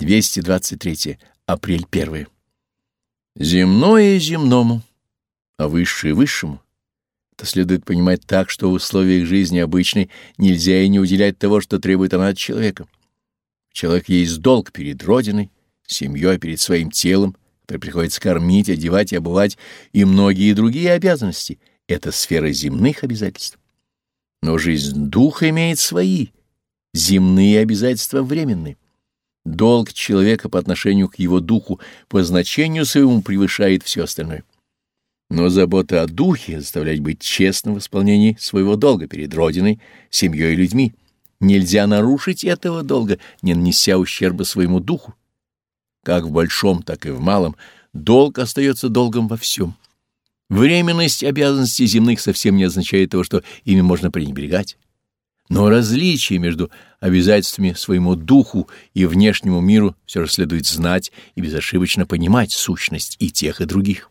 223. Апрель 1. Земное земному, а высшее высшему. Это следует понимать так, что в условиях жизни обычной нельзя и не уделять того, что требует она от человека. Человек есть долг перед Родиной, семьей, перед своим телом, который приходится кормить, одевать и обувать, и многие другие обязанности. Это сфера земных обязательств. Но жизнь духа имеет свои, земные обязательства временные. Долг человека по отношению к его духу по значению своему превышает все остальное. Но забота о духе заставляет быть честным в исполнении своего долга перед Родиной, семьей и людьми. Нельзя нарушить этого долга, не нанеся ущерба своему духу. Как в большом, так и в малом, долг остается долгом во всем. Временность обязанностей земных совсем не означает того, что ими можно пренебрегать. Но различие между обязательствами своему духу и внешнему миру все же следует знать и безошибочно понимать сущность и тех, и других.